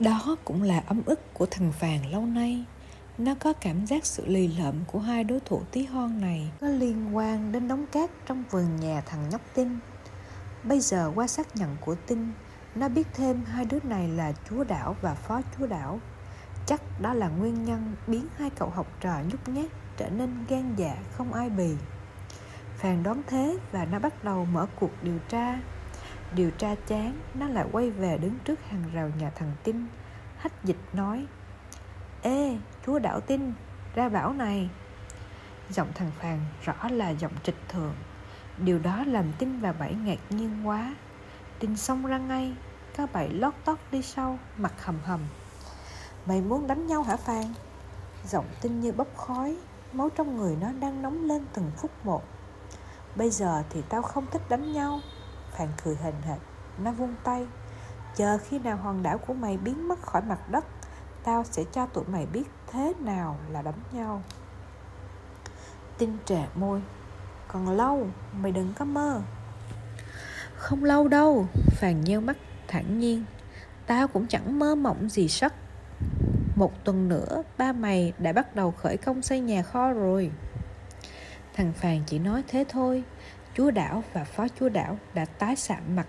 đó cũng là ấm ức của thằng Phàn lâu nay nó có cảm giác sự lì lợm của hai đối thủ tí hon này có liên quan đến đống cát trong vườn nhà thằng nhóc Tinh. Bây giờ qua xác nhận của Tinh, nó biết thêm hai đứa này là chúa đảo và phó chúa đảo. Chắc đó là nguyên nhân biến hai cậu học trò nhút nhát trở nên gan dạ không ai bì. Phàn đoán thế và nó bắt đầu mở cuộc điều tra. Điều tra chán, nó lại quay về đứng trước hàng rào nhà thằng Tinh. Hách dịch nói, Ê, chúa đảo Tinh, ra bảo này. Giọng thằng Phàn rõ là giọng trịch thượng. Điều đó làm Tinh và Bảy ngạc nhiên quá. Tinh xông ra ngay, các Bảy lót tóc đi sau, mặt hầm hầm. Mày muốn đánh nhau hả phàn Giọng Tinh như bốc khói, máu trong người nó đang nóng lên từng phút một. Bây giờ thì tao không thích đánh nhau thằng cười hình hệt. Nó vung tay. Chờ khi nào hòn đảo của mày biến mất khỏi mặt đất Tao sẽ cho tụi mày biết thế nào là đấm nhau. Tinh trà môi. Còn lâu, mày đừng có mơ. Không lâu đâu Phàn nheo mắt thản nhiên. Tao cũng chẳng mơ mộng gì sắc Một tuần nữa Ba mày đã bắt đầu khởi công xây nhà kho rồi. Thằng Phàn chỉ nói thế thôi Chúa đảo và phó chúa đảo đã tái sạm mặt.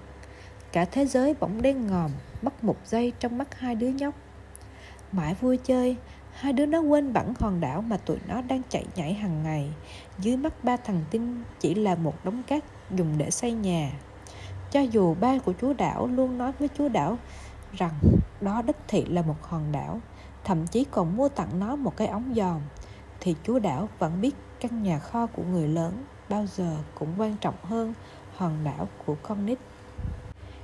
Cả thế giới bỗng đen ngòm, Mất một giây trong mắt hai đứa nhóc. Mãi vui chơi, Hai đứa nó quên bẵng hòn đảo mà tụi nó đang chạy nhảy hàng ngày. Dưới mắt ba thằng tinh chỉ là một đống cát dùng để xây nhà. Cho dù ba của chúa đảo luôn nói với chúa đảo rằng đó đích thị là một hòn đảo, Thậm chí còn mua tặng nó một cái ống giòm Thì chúa đảo vẫn biết căn nhà kho của người lớn bao giờ cũng quan trọng hơn hòn đảo của con nít.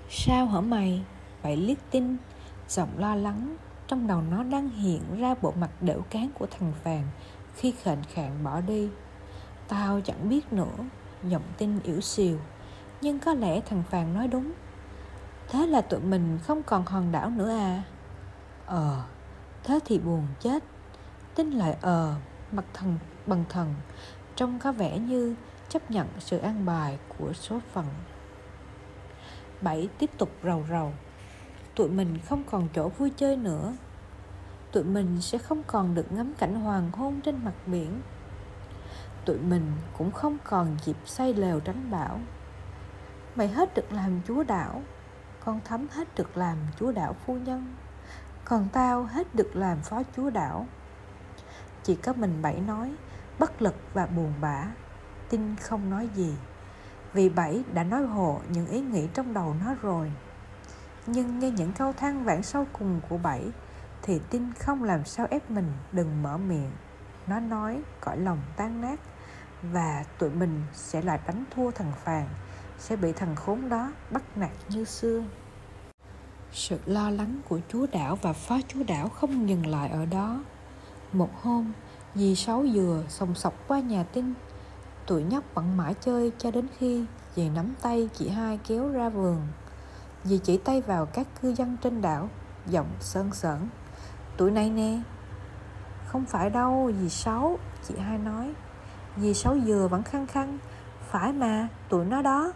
Sao hở mày? Vậy liếc tin. Giọng lo lắng trong đầu nó đang hiện ra bộ mặt đểu cán của thằng vàng khi khệnh khạng bỏ đi. Tao chẳng biết nữa, giọng tin yếu xìu. Nhưng có lẽ thằng vàng nói đúng. Thế là tụi mình không còn hòn đảo nữa à? Ờ thế thì buồn chết. Tin lại ờ mặt thần, bằng thần. Trông có vẻ như chấp nhận sự an bài của số phận. Bảy, tiếp tục rầu rầu. Tụi mình không còn chỗ vui chơi nữa. Tụi mình sẽ không còn được ngắm cảnh hoàng hôn trên mặt biển. Tụi mình cũng không còn dịp xây lều tránh bão. Mày hết được làm chúa đảo, con thấm hết được làm chúa đảo phu nhân, còn tao hết được làm phó chúa đảo. Chỉ có mình bảy nói, bất lực và buồn bã tin không nói gì. Vì Bảy đã nói hộ những ý nghĩ trong đầu nó rồi. Nhưng nghe những câu than vãn sâu cùng của Bảy, Thì tin không làm sao ép mình đừng mở miệng. Nó nói, cõi lòng tan nát Và tụi mình sẽ lại đánh thua thằng Phàn, Sẽ bị thằng khốn đó bắt nạt như xưa sự lo lắng của chúa đảo và phó chúa đảo không dừng lại ở đó. Một hôm, dì sáu dừa sòng sọc qua nhà tin Tụi nhóc vẫn mãi chơi cho đến khi dì nắm tay chị hai kéo ra vườn. Dì chỉ tay vào các cư dân trên đảo, giọng sơn sởn. Tụi này nè. Không phải đâu, dì Sáu, chị hai nói. Dì Sáu dừa vẫn khăng khăng. Phải mà, tụi nó đó.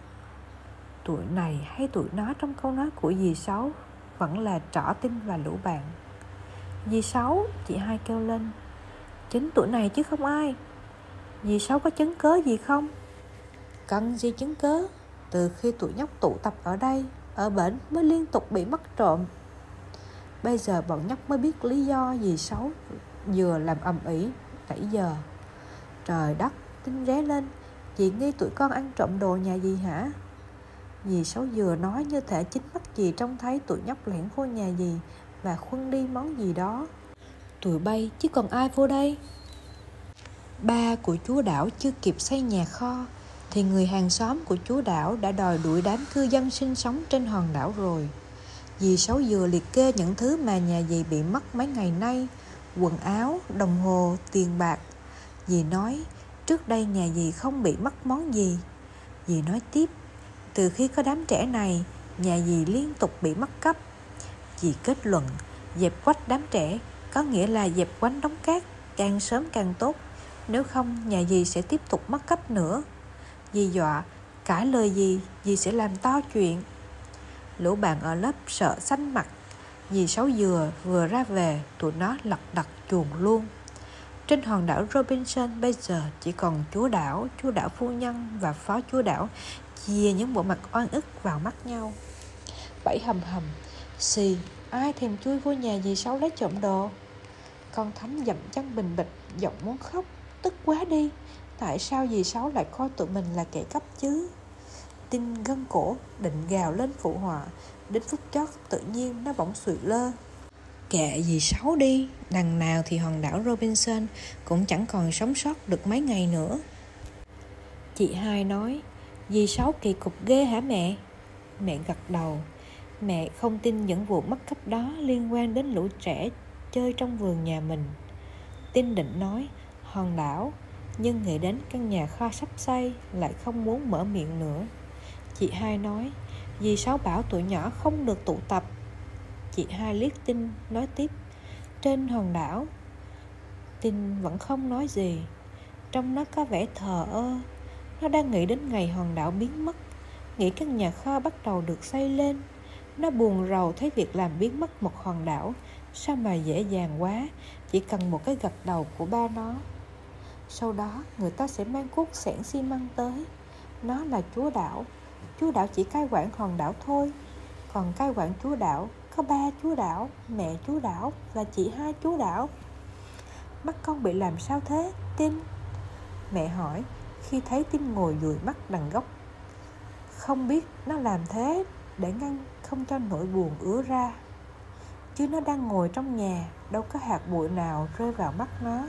Tụi này hay tụi nó trong câu nói của dì Sáu vẫn là trỏ tinh và lũ bạn. Dì Sáu, chị hai kêu lên. Chính tụi này chứ không ai Dì Sáu có chứng cớ gì không? Cần gì chứng cớ? Từ khi tụi nhóc tụ tập ở đây, ở bển mới liên tục bị mất trộm. Bây giờ bọn nhóc mới biết lý do dì Sáu vừa làm ầm ĩ nãy giờ. Trời đất, tin ré lên, dì nghi tụi con ăn trộm đồ nhà dì hả? Dì Sáu vừa nói như thể chính mắt dì trông thấy tụi nhóc lẻn vô nhà dì và khuân đi món gì đó. Tụi bay chứ còn ai vô đây? Ba của chúa đảo chưa kịp xây nhà kho thì người hàng xóm của chúa đảo đã đòi đuổi đám cư dân sinh sống trên hòn đảo rồi. Dì Sáu vừa liệt kê những thứ mà nhà dì bị mất mấy ngày nay, quần áo, đồng hồ, tiền bạc. Dì nói, trước đây nhà dì không bị mất món gì. Dì nói tiếp, từ khi có đám trẻ này, nhà dì liên tục bị mất cắp. Dì kết luận, dẹp quách đám trẻ có nghĩa là dẹp quánh đống cát, càng sớm càng tốt nếu không nhà dì sẽ tiếp tục mất cách nữa. Dì dọa Cãi lời gì Dì sẽ làm to chuyện. Lũ bạn ở lớp sợ xanh mặt. Dì Sáu Dừa vừa ra về Tụi nó lật đật chuồn luôn. Trên hòn đảo Robinson bây giờ chỉ còn chúa đảo, chúa đảo phu nhân và phó chúa đảo chia những bộ mặt oan ức vào mắt nhau. Bảy hầm hầm Xì, ai thèm chui vô nhà gì Sáu lấy trộm đồ? Con thắm dậm chân bình bịch Giọng muốn khóc. Tức quá đi. Tại sao dì Sáu lại coi tụi mình là kẻ cấp chứ? Tin gân cổ Định gào lên phụ họa, Đến phút chót tự nhiên nó bỗng sụi lơ. Kệ dì Sáu đi, Đằng nào thì hòn đảo Robinson Cũng chẳng còn sống sót được mấy ngày nữa. Chị hai nói, Dì Sáu kỳ cục ghê hả mẹ? Mẹ gật đầu, Mẹ không tin những vụ mất cấp đó liên quan đến lũ trẻ chơi trong vườn nhà mình. Tin định nói hòn đảo, nhưng nghĩ đến căn nhà kho sắp xây lại không muốn mở miệng nữa. Chị hai nói, dì Sáu bảo tụi nhỏ không được tụ tập. Chị hai liếc tin nói tiếp, trên hòn đảo. Tin vẫn không nói gì, trong nó có vẻ thờ ơ. Nó đang nghĩ đến ngày hòn đảo biến mất, nghĩ căn nhà kho bắt đầu được xây lên nó buồn rầu thấy việc làm biến mất một hòn đảo Sao mà dễ dàng quá Chỉ cần một cái gật đầu của ba nó sau đó, người ta sẽ mang cuốc sẻn xi măng tới. Nó là chúa đảo. Chúa đảo chỉ cai quản hòn đảo thôi. Còn cai quản chúa đảo, Có ba chúa đảo, Mẹ chúa đảo Và chị hai chúa đảo. Mắt con bị làm sao thế, Tin? Mẹ hỏi, Khi thấy Tin ngồi dụi mắt đằng gốc Không biết nó làm thế để ngăn không cho nỗi buồn ứa ra. Chứ nó đang ngồi trong nhà, đâu có hạt bụi nào rơi vào mắt nó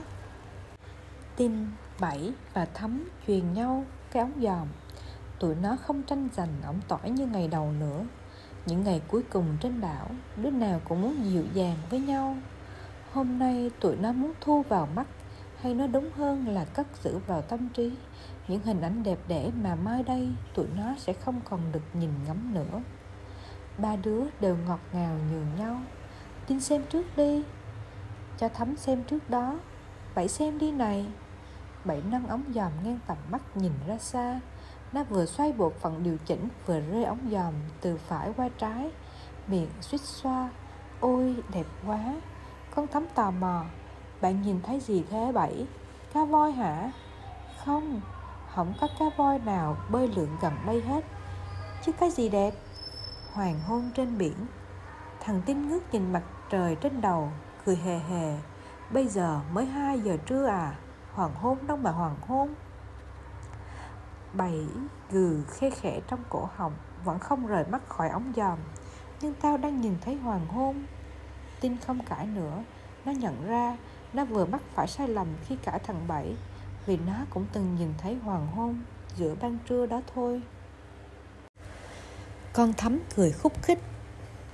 tin bảy và thấm truyền nhau cái ống dòm. Tụi nó không tranh giành ổng tỏi như ngày đầu nữa. Những ngày cuối cùng trên đảo, đứa nào cũng muốn dịu dàng với nhau. Hôm nay tụi nó muốn thu vào mắt, hay nói đúng hơn là cất giữ vào tâm trí. Những hình ảnh đẹp đẽ mà mai đây tụi nó sẽ không còn được nhìn ngắm nữa. Ba đứa đều ngọt ngào nhường nhau. Tin xem trước đi. Cho thấm xem trước đó bảy xem đi này. Bảy nâng ống dòm ngang tầm mắt nhìn ra xa. Nó vừa xoay bộ phận điều chỉnh vừa rơi ống dòm từ phải qua trái. Miệng suýt xoa. Ôi, đẹp quá. Con thấm tò mò. Bạn nhìn thấy gì thế bảy? Cá voi hả? Không. Không có cá voi nào bơi lượn gần đây hết. Chứ cái gì đẹp? Hoàng hôn trên biển. Thằng tin ngước nhìn mặt trời trên đầu, cười hề hề bây giờ mới hai giờ trưa à? Hoàng hôn đâu mà hoàng hôn? Bảy gừ khe khẽ trong cổ họng, vẫn không rời mắt khỏi ống giòm nhưng tao đang nhìn thấy hoàng hôn. Tin không cãi nữa, nó nhận ra nó vừa mắc phải sai lầm khi cãi thằng bảy, vì nó cũng từng nhìn thấy hoàng hôn giữa ban trưa đó thôi. Con thắm cười khúc khích.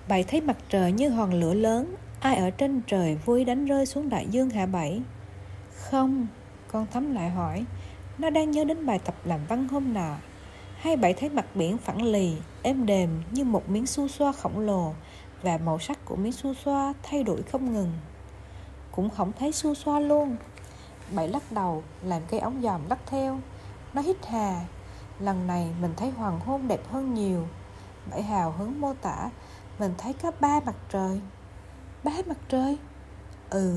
Bảy thấy mặt trời như hòn lửa lớn Ai ở trên trời vui đánh rơi xuống đại dương hạ bảy? Không, Con thắm lại hỏi. Nó đang nhớ đến bài tập làm văn hôm nào Hay bảy thấy mặt biển phẳng lì, Êm đềm như một miếng su xoa khổng lồ Và màu sắc của miếng su xoa thay đổi không ngừng. Cũng không thấy su xoa luôn. Bảy lắc đầu, làm cây ống dòm lắc theo. Nó hít hà. Lần này mình thấy hoàng hôn đẹp hơn nhiều. Bảy hào hứng mô tả, Mình thấy có ba mặt trời. Ba mặt trời? Ừ,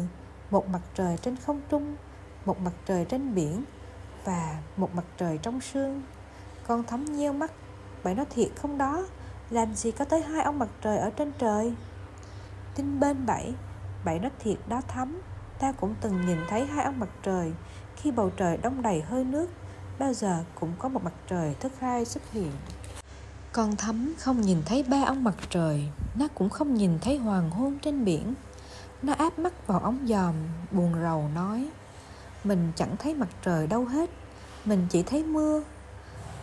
một mặt trời trên không trung Một mặt trời trên biển Và một mặt trời trong sương. Con thấm nhiêu mắt bạn nói thiệt không đó. Làm gì có tới hai ông mặt trời ở trên trời? Tin bên bảy Bảy nói thiệt đó thấm Ta cũng từng nhìn thấy hai ông mặt trời Khi bầu trời đông đầy hơi nước. Bao giờ cũng có một mặt trời thứ hai xuất hiện con thấm không nhìn thấy ba ông mặt trời, Nó cũng không nhìn thấy hoàng hôn trên biển. Nó áp mắt vào ống giòm Buồn rầu nói, Mình chẳng thấy mặt trời đâu hết, Mình chỉ thấy mưa.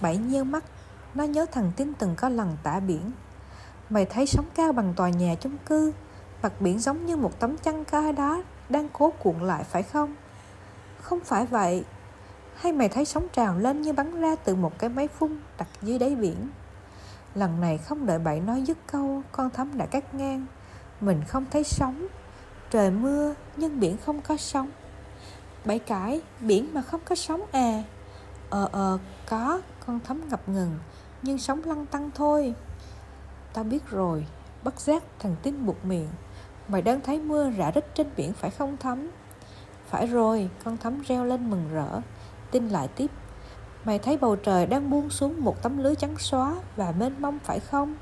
Bảy nheo mắt, Nó nhớ thằng Tín từng có lần tả biển, Mày thấy sóng cao bằng tòa nhà chung cư, Mặt biển giống như một tấm chăn cao đó Đang cố cuộn lại phải không? Không phải vậy. Hay mày thấy sóng trào lên như bắn ra từ một cái máy phun đặt dưới đáy biển? Lần này không đợi bảy nói dứt câu Con thấm đã cắt ngang. Mình không thấy sóng. Trời mưa nhưng biển không có sóng. Bảy cãi Biển mà không có sóng à? Ờ ờ có Con thấm ngập ngừng Nhưng sóng lăn tăng thôi. Tao biết rồi Bất giác thằng Tin buộc miệng. Mày đang thấy mưa rã rít trên biển phải không Thắm? Phải rồi, con Thắm reo lên mừng rỡ. Tin lại tiếp. Mày thấy bầu trời đang buông xuống một tấm lưới trắng xóa và mênh mông phải không?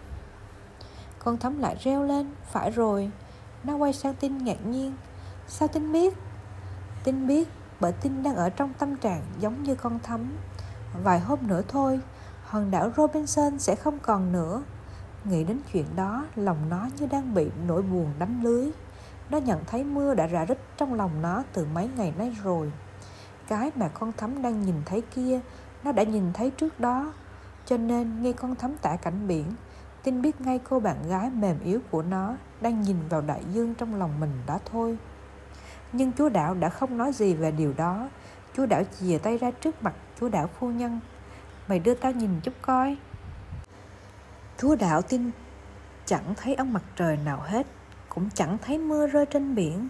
Con Thắm lại reo lên Phải rồi Nó quay sang Tin ngạc nhiên Sao Tin biết? Tin biết bởi Tin đang ở trong tâm trạng giống như con Thắm Vài hôm nữa thôi Hòn đảo Robinson sẽ không còn nữa Nghĩ đến chuyện đó, lòng nó như đang bị nỗi buồn đánh lưới. Nó nhận thấy mưa đã rã rít trong lòng nó từ mấy ngày nay rồi. Cái mà con thắm đang nhìn thấy kia, nó đã nhìn thấy trước đó. Cho nên nghe con thấm tả cảnh biển, tin biết ngay cô bạn gái mềm yếu của nó đang nhìn vào đại dương trong lòng mình đó thôi. Nhưng chúa đạo đã không nói gì về điều đó. Chúa đạo chìa tay ra trước mặt chúa đạo phu nhân. Mày đưa tao nhìn chút coi. Chúa đạo tin chẳng thấy ông mặt trời nào hết, cũng chẳng thấy mưa rơi trên biển.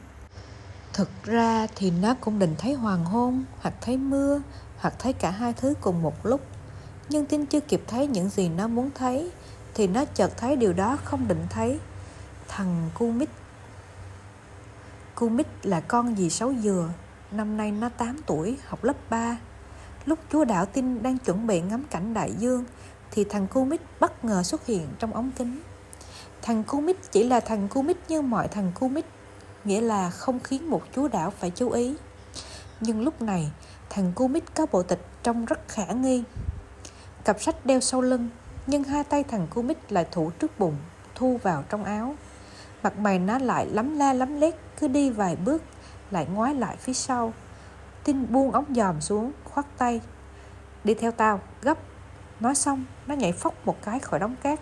Thực ra thì nó cũng định thấy hoàng hôn, hoặc thấy mưa, hoặc thấy cả hai thứ cùng một lúc. Nhưng tin chưa kịp thấy những gì nó muốn thấy, thì nó chợt thấy điều đó không định thấy. Thằng cu mít Cu mít là con dì sáu dừa, năm nay nó 8 tuổi, học lớp 3. Lúc chúa đạo tin đang chuẩn bị ngắm cảnh đại dương, thì thằng cu mít bất ngờ xuất hiện trong ống kính. Thằng cu mít chỉ là thằng cu mít như mọi thằng cu mít, nghĩa là không khiến một chúa đảo phải chú ý. Nhưng lúc này, thằng cu mít có bộ tịch trông rất khả nghi. Cặp sách đeo sau lưng, nhưng hai tay thằng cu mít lại thủ trước bụng, thu vào trong áo. Mặt mày nó lại lắm la lắm lét, cứ đi vài bước, lại ngoái lại phía sau. Tin buông ống dòm xuống, khoát tay. Đi theo tao, gấp. Nói xong, nó nhảy phóc một cái khỏi đống cát.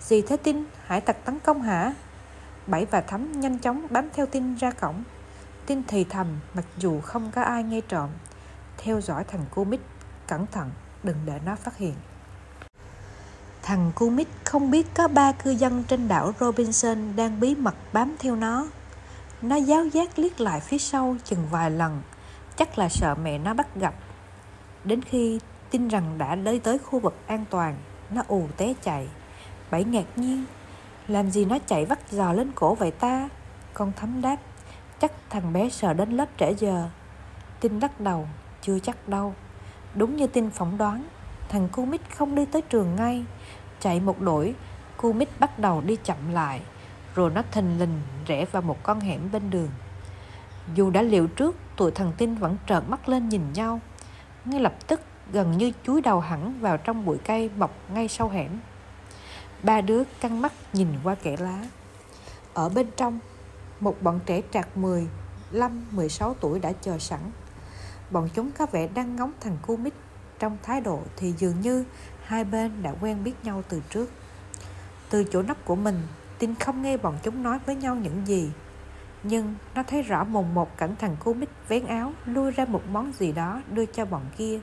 Gì thế tin, hải tặc tấn công hả? Bảy và Thắm nhanh chóng bám theo tin ra cổng. Tin thì thầm mặc dù không có ai nghe trộm. Theo dõi thằng cô mít, cẩn thận, đừng để nó phát hiện. Thằng cu mít không biết có ba cư dân trên đảo Robinson đang bí mật bám theo nó. Nó giáo giác liếc lại phía sau chừng vài lần, chắc là sợ mẹ nó bắt gặp. Đến khi tin rằng đã tới tới khu vực an toàn nó ù té chạy bảy ngạc nhiên làm gì nó chạy vắt giò lên cổ vậy ta con thấm đáp chắc thằng bé sợ đến lớp trễ giờ tin lắc đầu chưa chắc đâu đúng như tin phỏng đoán thằng cu mít không đi tới trường ngay chạy một đổi, cu mít bắt đầu đi chậm lại rồi nó thình lình rẽ vào một con hẻm bên đường dù đã liệu trước tụi thằng tin vẫn trợn mắt lên nhìn nhau ngay lập tức gần như chúi đầu hẳn vào trong bụi cây mọc ngay sau hẻm. Ba đứa căng mắt nhìn qua kẽ lá. Ở bên trong, một bọn trẻ trạc 15, 16 tuổi đã chờ sẵn. Bọn chúng có vẻ đang ngóng thằng cu mít trong thái độ thì dường như hai bên đã quen biết nhau từ trước. Từ chỗ nấp của mình, tin không nghe bọn chúng nói với nhau những gì. Nhưng nó thấy rõ mồn một cảnh thằng cu mít vén áo lui ra một món gì đó đưa cho bọn kia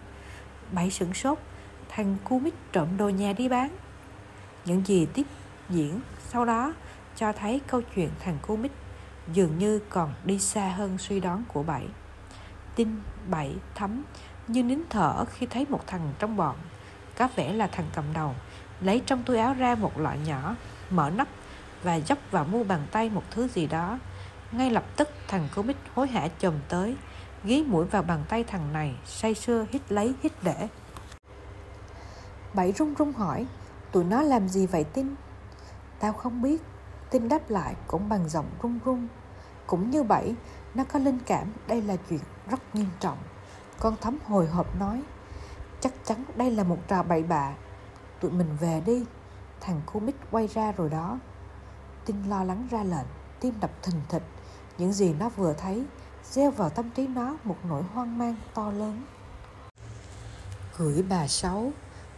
Bảy sửng sốt Thằng cu mít trộm đồ nhà đi bán Những gì tiếp diễn sau đó cho thấy câu chuyện thằng cu mít dường như còn đi xa hơn suy đoán của bảy tin bảy thấm, như nín thở khi thấy một thằng trong bọn. Có vẻ là thằng cầm đầu, lấy trong túi áo ra một loại nhỏ, mở nắp và dốc vào mu bàn tay một thứ gì đó. Ngay lập tức, thằng cô mít hối hả chồm tới ghi mũi vào bàn tay thằng này, say sưa hít lấy hít để. Bảy run run hỏi, tụi nó làm gì vậy tin? Tao không biết. Tin đáp lại cũng bằng giọng run run. Cũng như bảy, nó có linh cảm, đây là chuyện rất nghiêm trọng. Con thấm hồi hộp nói, chắc chắn đây là một trò bậy bạ. Tụi mình về đi. Thằng cô mít quay ra rồi đó. Tin lo lắng ra lệnh, tim đập thình thịch. Những gì nó vừa thấy, gieo vào tâm trí nó một nỗi hoang mang to lớn. Gửi bà sáu,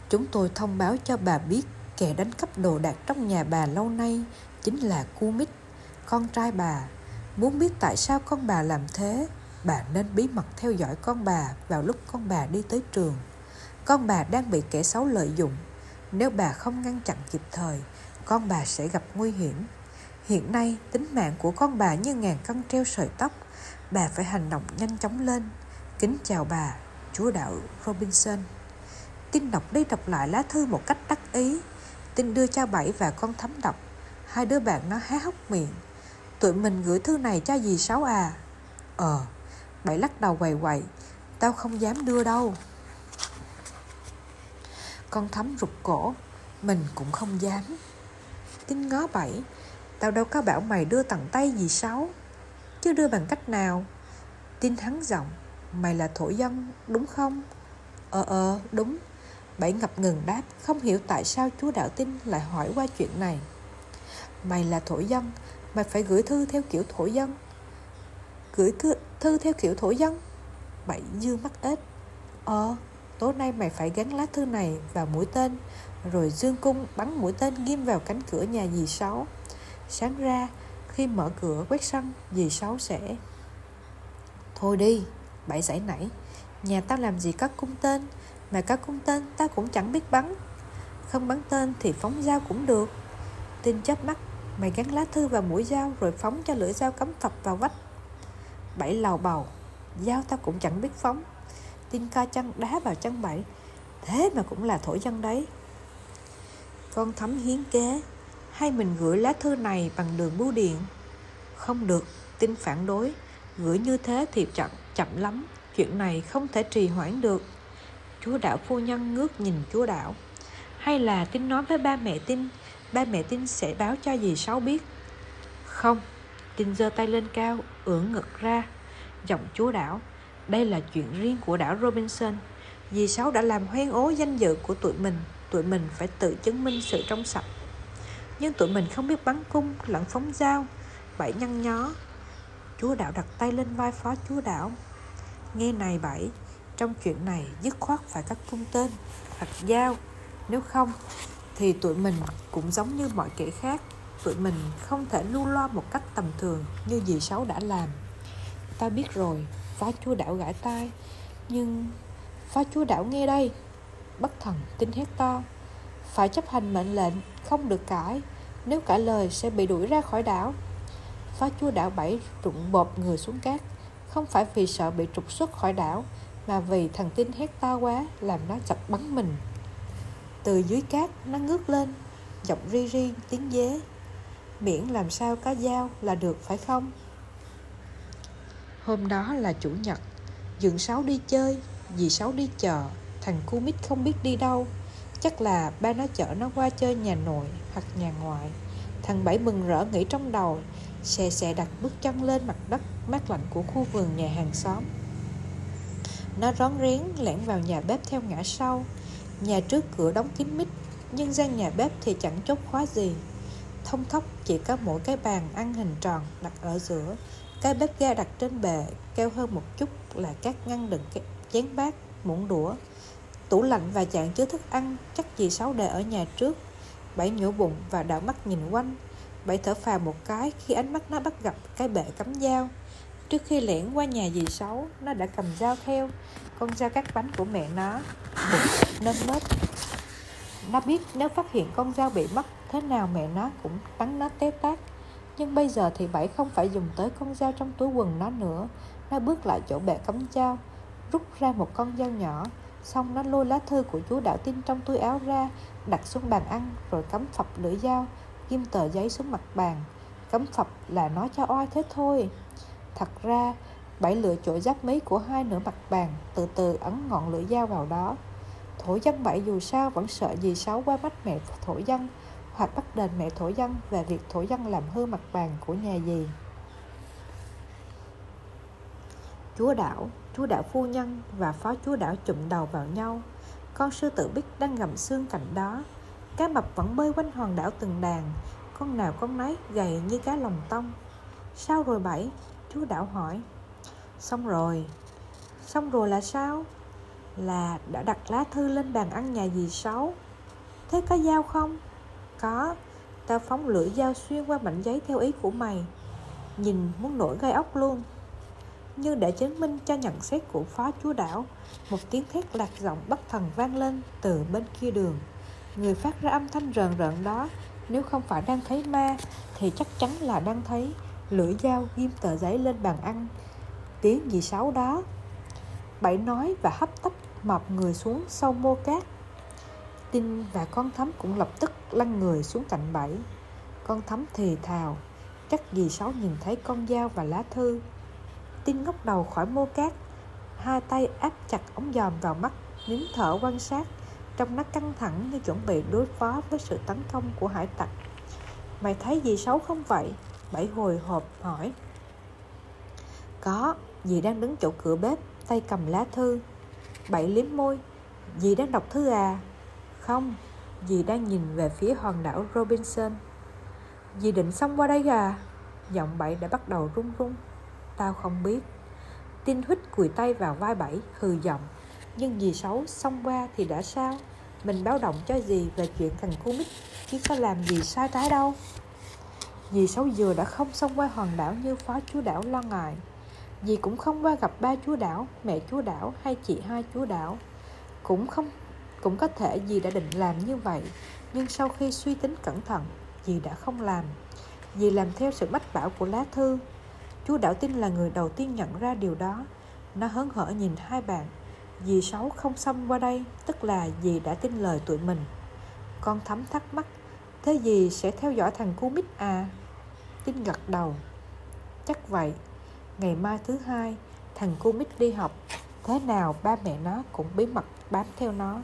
chúng tôi thông báo cho bà biết kẻ đánh cắp đồ đạc trong nhà bà lâu nay chính là cu mít, con trai bà. Muốn biết tại sao con bà làm thế bà nên bí mật theo dõi con bà vào lúc con bà đi tới trường. Con bà đang bị kẻ xấu lợi dụng. Nếu bà không ngăn chặn kịp thời, con bà sẽ gặp nguy hiểm. Hiện nay, tính mạng của con bà như ngàn cân treo sợi tóc. Bà phải hành động nhanh chóng lên. Kính chào bà, chúa đạo robinson. Tin đọc đi đọc lại lá thư một cách đắc ý. Tin đưa cho bảy và con thấm đọc. Hai đứa bạn nó há hốc miệng. Tụi mình gửi thư này cho dì Sáu à? Ờ. Bảy lắc đầu quầy quậy Tao không dám đưa đâu. Con thấm rụt cổ. Mình cũng không dám. Tin ngó bảy Tao đâu có bảo mày đưa tặng tay gì Sáu Chứ đưa bằng cách nào? Tin hắn giọng. Mày là thổ dân, đúng không? Ờ ờ đúng. Bảy ngập ngừng đáp. Không hiểu tại sao chúa đạo tin lại hỏi qua chuyện này. Mày là thổ dân. Mày phải gửi thư theo kiểu thổ dân. Gửi thư, thư theo kiểu thổ dân. Bảy dương mắt ếch. Ờ Tối nay mày phải gắn lá thư này vào mũi tên Rồi dương cung bắn mũi tên ghim vào cánh cửa nhà dì Sáu. Sáng ra Khi mở cửa quét sân Dì Sáu sẽ Thôi đi Bảy giải nảy. Nhà tao làm gì có cung tên Mà có cung tên tao cũng chẳng biết bắn. Không bắn tên thì phóng dao cũng được. Tin chớp mắt Mày gắn lá thư vào mũi dao Rồi phóng cho lưỡi dao cắm phập vào vách. Bảy lầu bầu. Dao tao cũng chẳng biết phóng. Tin ca chân đá vào chân bảy Thế mà cũng là thổi dân đấy. Con thấm hiến kế Hay mình gửi lá thư này bằng đường bưu điện? Không được Tin phản đối. Gửi như thế thì chậm, chậm lắm. Chuyện này không thể trì hoãn được. Chúa đạo phu nhân ngước nhìn chúa đạo Hay là tin nói với ba mẹ tin? Ba mẹ tin sẽ báo cho dì Sáu biết. Không. Tin giơ tay lên cao, ưỡn ngực ra. Giọng chúa đảo, Đây là chuyện riêng của đảo Robinson. Dì Sáu đã làm hoen ố danh dự của tụi mình Tụi mình phải tự chứng minh sự trong sạch. Nhưng tụi mình không biết bắn cung, lẫn phóng dao. Bảy nhăn nhó. Chúa đảo đặt tay lên vai phó chúa đảo. Nghe này, bảy, Trong chuyện này dứt khoát phải cắt cung tên Hoặc dao. Nếu không, thì tụi mình cũng giống như mọi kẻ khác tụi mình không thể lưu lo một cách tầm thường như dì sáu đã làm. Ta biết rồi, phá chúa đảo gãi tai, nhưng phá chúa đảo nghe đây. Bất thần, tin hét to. Phải chấp hành mệnh lệnh không được cãi, nếu cãi lời sẽ bị đuổi ra khỏi đảo. Phá chúa đảo bảy rụng bột người xuống cát, không phải vì sợ bị trục xuất khỏi đảo, mà vì thằng tin hét to quá, làm nó chặt bắn mình. Từ dưới cát, nó ngước lên, giọng ri ri, tiếng dế miễn làm sao có dao là được, phải không? Hôm đó là chủ nhật. Dựng sáu đi chơi, dì sáu đi chợ. Thằng cu mít không biết đi đâu. Chắc là ba nó chở nó qua chơi nhà nội hoặc nhà ngoại. Thằng bảy mừng rỡ nghĩ trong đầu xè xè đặt bước chân lên mặt đất, mát lạnh của khu vườn nhà hàng xóm. Nó rón rén lẻn vào nhà bếp theo ngã sau. Nhà trước cửa đóng kín mít, Nhưng gian nhà bếp thì chẳng chốt khóa gì. Thông thốc chỉ có mỗi cái bàn ăn hình tròn đặt ở giữa. Cái bếp ga đặt trên bề Keo hơn một chút là các ngăn đựng chén bát, muỗng đũa. Tủ lạnh và chạn chứa thức ăn Chắc gì sáu đề ở nhà trước. Bảy nhổ bụng và đảo mắt nhìn quanh. Bảy thở phào một cái khi ánh mắt nó bắt gặp cái bệ cắm dao. Trước khi lẻn qua nhà dì Sáu Nó đã cầm dao theo. Con dao cắt bánh của mẹ nó. Nâng nên mất nó biết nếu phát hiện con dao bị mất Thế nào mẹ nó cũng bắn nó té tát. Nhưng bây giờ thì Bảy không phải dùng tới con dao trong túi quần nó nữa. Nó bước lại chỗ bệ cắm dao Rút ra một con dao nhỏ. Xong nó lôi lá thư của chú đạo tin trong túi áo ra Đặt xuống bàn ăn Rồi cắm phập lưỡi dao Ghim tờ giấy xuống mặt bàn. Cắm phập là nói cho oai thế thôi. Thật ra, bảy lựa chỗ giáp mấy của hai nửa mặt bàn, từ từ ấn ngọn lưỡi dao vào đó. Thổ dân bảy dù sao vẫn sợ gì xấu qua mắt mẹ thổ dân, hoặc bắt đền mẹ thổ dân về việc thổ dân làm hư mặt bàn của nhà gì. Chúa đảo, chúa đảo phu nhân và phó chúa đảo chụm đầu vào nhau. Con sư tử bích đang gầm xương cạnh đó. Cá mập vẫn bơi quanh hòn đảo từng đàn, con nào con nấy gầy như cá lồng tông. Sao rồi bảy? chúa đảo hỏi Xong rồi Xong rồi là sao? Là đã đặt lá thư lên bàn ăn nhà dì Sáu. Thế có dao không? Có. Tao phóng lưỡi dao xuyên qua mảnh giấy theo ý của mày. Nhìn muốn nổi gai ốc luôn. Nhưng để chứng minh cho nhận xét của phó chúa đảo, Một tiếng thét lạc giọng bất thần vang lên từ bên kia đường. Người phát ra âm thanh rờn rợn đó, Nếu không phải đang thấy ma, Thì chắc chắn là đang thấy. Lưỡi dao ghim tờ giấy lên bàn ăn. Tiếng gì sáu đó. Bảy nói và hấp tấp mập người xuống sau mô cát. Tinh và con thấm cũng lập tức lăn người xuống cạnh bảy con thấm thì thào, chắc dì sáu nhìn thấy con dao và lá thư. Tinh ngóc đầu khỏi mô cát, hai tay áp chặt ống dòm vào mắt, nín thở quan sát, trong nó căng thẳng như chuẩn bị đối phó với sự tấn công của hải tặc. Mày thấy gì xấu không vậy? Bảy hồi hộp hỏi. Có, dì đang đứng chỗ cửa bếp, tay cầm lá thư bảy liếm môi. Dì đang đọc thư à? Không, dì đang nhìn về phía hòn đảo robinson. Dì định xong qua đây à? Giọng bảy đã bắt đầu run run. Tao không biết. Tin huýt cùi tay vào vai bảy, hừ giọng. Nhưng dì xấu xong qua thì đã sao? Mình báo động cho dì về chuyện thằng cu mít, chứ có làm gì sai trái đâu. Dì xấu dừa đã không xong qua hòn đảo như phó chúa đảo lo ngại dì cũng không qua gặp ba chúa đảo, mẹ chúa đảo hay chị hai chúa đảo. Cũng không, cũng có thể dì đã định làm như vậy, nhưng sau khi suy tính cẩn thận, dì đã không làm. Dì làm theo sự mách bảo của lá thư. Chúa đảo tin là người đầu tiên nhận ra điều đó. Nó hớn hở nhìn hai bạn. Dì xấu không xông qua đây, tức là dì đã tin lời tụi mình. Con thấm thắc mắc thế dì sẽ theo dõi thằng cu mít à? Tin gật đầu. Chắc vậy ngày mai thứ hai, thằng cu mít đi học. Thế nào ba mẹ nó cũng bí mật bám theo nó.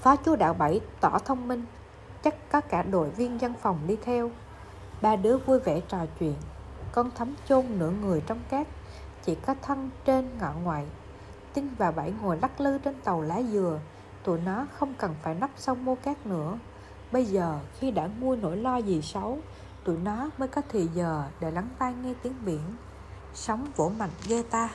Phó chú đạo bảy tỏ thông minh. Chắc có cả đội viên văn phòng đi theo. Ba đứa vui vẻ trò chuyện. Con thấm chôn nửa người trong cát. Chỉ có thân trên ngọn ngoại. Tinh và bảy ngồi lắc lư trên tàu lá dừa. Tụi nó không cần phải nấp sông mua cát nữa. Bây giờ khi đã mua nỗi lo gì xấu tụi nó mới có thì giờ để lắng tai nghe tiếng biển. Sóng vỗ mạnh ghê ta.